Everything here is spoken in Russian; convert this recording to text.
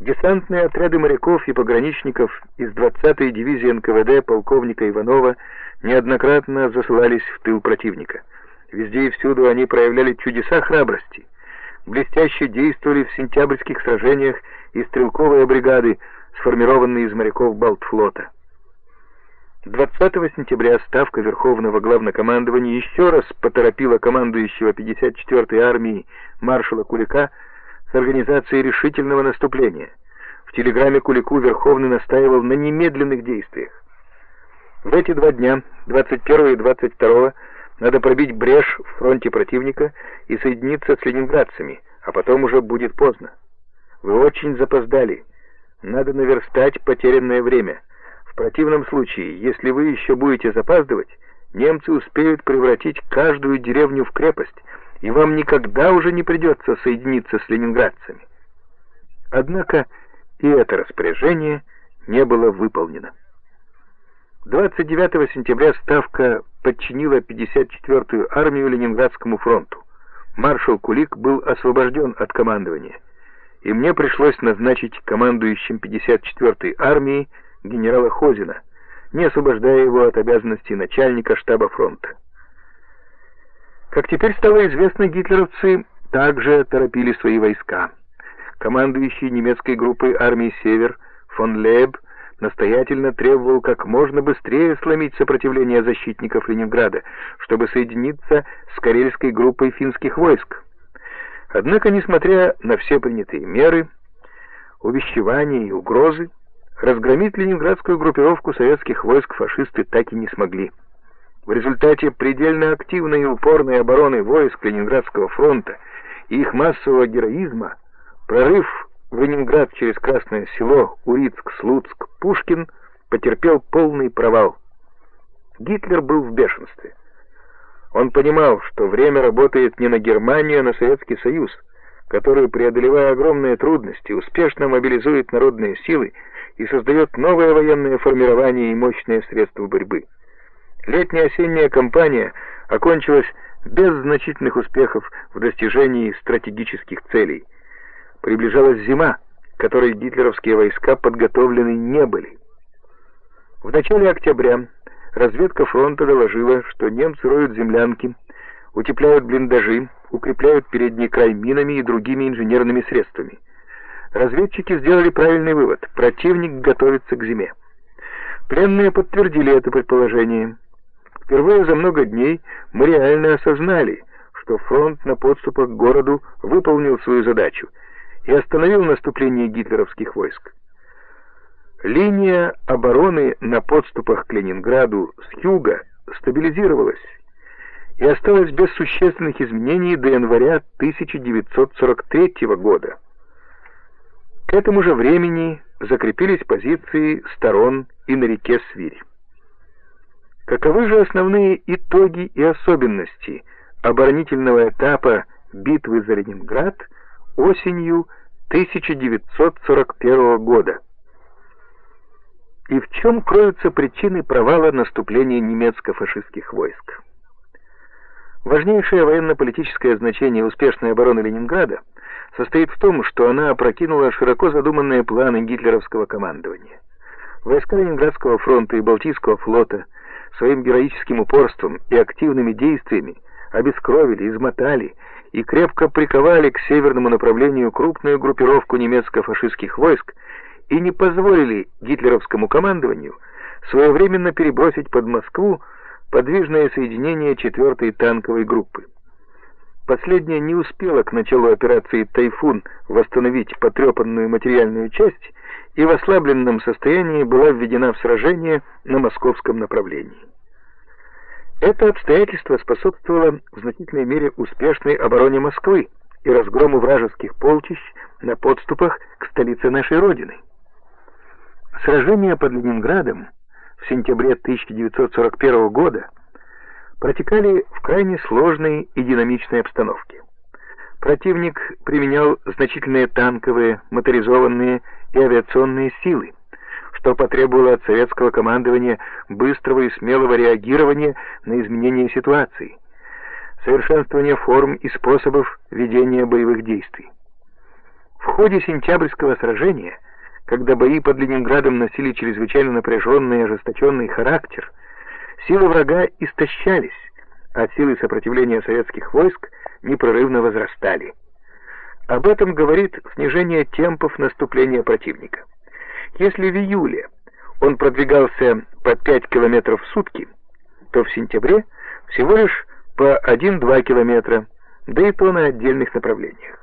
Десантные отряды моряков и пограничников из 20-й дивизии НКВД полковника Иванова неоднократно засылались в тыл противника. Везде и всюду они проявляли чудеса храбрости. Блестяще действовали в сентябрьских сражениях и стрелковые бригады, сформированные из моряков Балтфлота. 20 сентября Ставка Верховного Главнокомандования еще раз поторопила командующего 54-й армией маршала Кулика с организацией решительного наступления. В телеграмме Кулику Верховный настаивал на немедленных действиях. В эти два дня, 21 и 22, надо пробить брешь в фронте противника и соединиться с ленинградцами, а потом уже будет поздно. Вы очень запоздали. Надо наверстать потерянное время. В противном случае, если вы еще будете запаздывать, немцы успеют превратить каждую деревню в крепость, и вам никогда уже не придется соединиться с ленинградцами. Однако и это распоряжение не было выполнено. 29 сентября Ставка подчинила 54-ю армию Ленинградскому фронту. Маршал Кулик был освобожден от командования, и мне пришлось назначить командующим 54-й армией генерала Хозина, не освобождая его от обязанностей начальника штаба фронта. Как теперь стало известно, гитлеровцы также торопили свои войска. Командующий немецкой группой армии «Север» фон Лейб настоятельно требовал как можно быстрее сломить сопротивление защитников Ленинграда, чтобы соединиться с карельской группой финских войск. Однако, несмотря на все принятые меры, увещевания и угрозы, разгромить ленинградскую группировку советских войск фашисты так и не смогли. В результате предельно активной и упорной обороны войск Ленинградского фронта и их массового героизма прорыв в Ленинград через Красное село, Урицк, Слуцк, Пушкин потерпел полный провал. Гитлер был в бешенстве. Он понимал, что время работает не на Германию, а на Советский Союз, который, преодолевая огромные трудности, успешно мобилизует народные силы и создает новое военное формирование и мощные средства борьбы. Летняя осенняя кампания окончилась без значительных успехов в достижении стратегических целей. Приближалась зима, которой гитлеровские войска подготовлены не были. В начале октября разведка фронта доложила, что немцы роют землянки, утепляют блиндажи, укрепляют передний край минами и другими инженерными средствами. Разведчики сделали правильный вывод – противник готовится к зиме. Пленные подтвердили это предположение – Впервые за много дней мы реально осознали, что фронт на подступах к городу выполнил свою задачу и остановил наступление гитлеровских войск. Линия обороны на подступах к Ленинграду с юга стабилизировалась и осталась без существенных изменений до января 1943 года. К этому же времени закрепились позиции сторон и на реке Свирь. Каковы же основные итоги и особенности оборонительного этапа битвы за Ленинград осенью 1941 года? И в чем кроются причины провала наступления немецко-фашистских войск? Важнейшее военно-политическое значение успешной обороны Ленинграда состоит в том, что она опрокинула широко задуманные планы гитлеровского командования. Войска Ленинградского фронта и Балтийского флота – своим героическим упорством и активными действиями обескровили, измотали и крепко приковали к северному направлению крупную группировку немецко-фашистских войск и не позволили гитлеровскому командованию своевременно перебросить под Москву подвижное соединение 4-й танковой группы. Последняя не успела к началу операции «Тайфун» восстановить потрепанную материальную часть и в ослабленном состоянии была введена в сражение на московском направлении. Это обстоятельство способствовало в значительной мере успешной обороне Москвы и разгрому вражеских полчищ на подступах к столице нашей Родины. Сражения под Ленинградом в сентябре 1941 года протекали в крайне сложной и динамичной обстановке. Противник применял значительные танковые, моторизованные и авиационные силы, что потребовало от советского командования быстрого и смелого реагирования на изменения ситуации, совершенствования форм и способов ведения боевых действий. В ходе сентябрьского сражения, когда бои под Ленинградом носили чрезвычайно напряженный и ожесточенный характер, силы врага истощались, а силы сопротивления советских войск непрерывно возрастали. Об этом говорит снижение темпов наступления противника. Если в июле он продвигался по 5 километров в сутки, то в сентябре всего лишь по 1-2 километра, да и то на отдельных направлениях.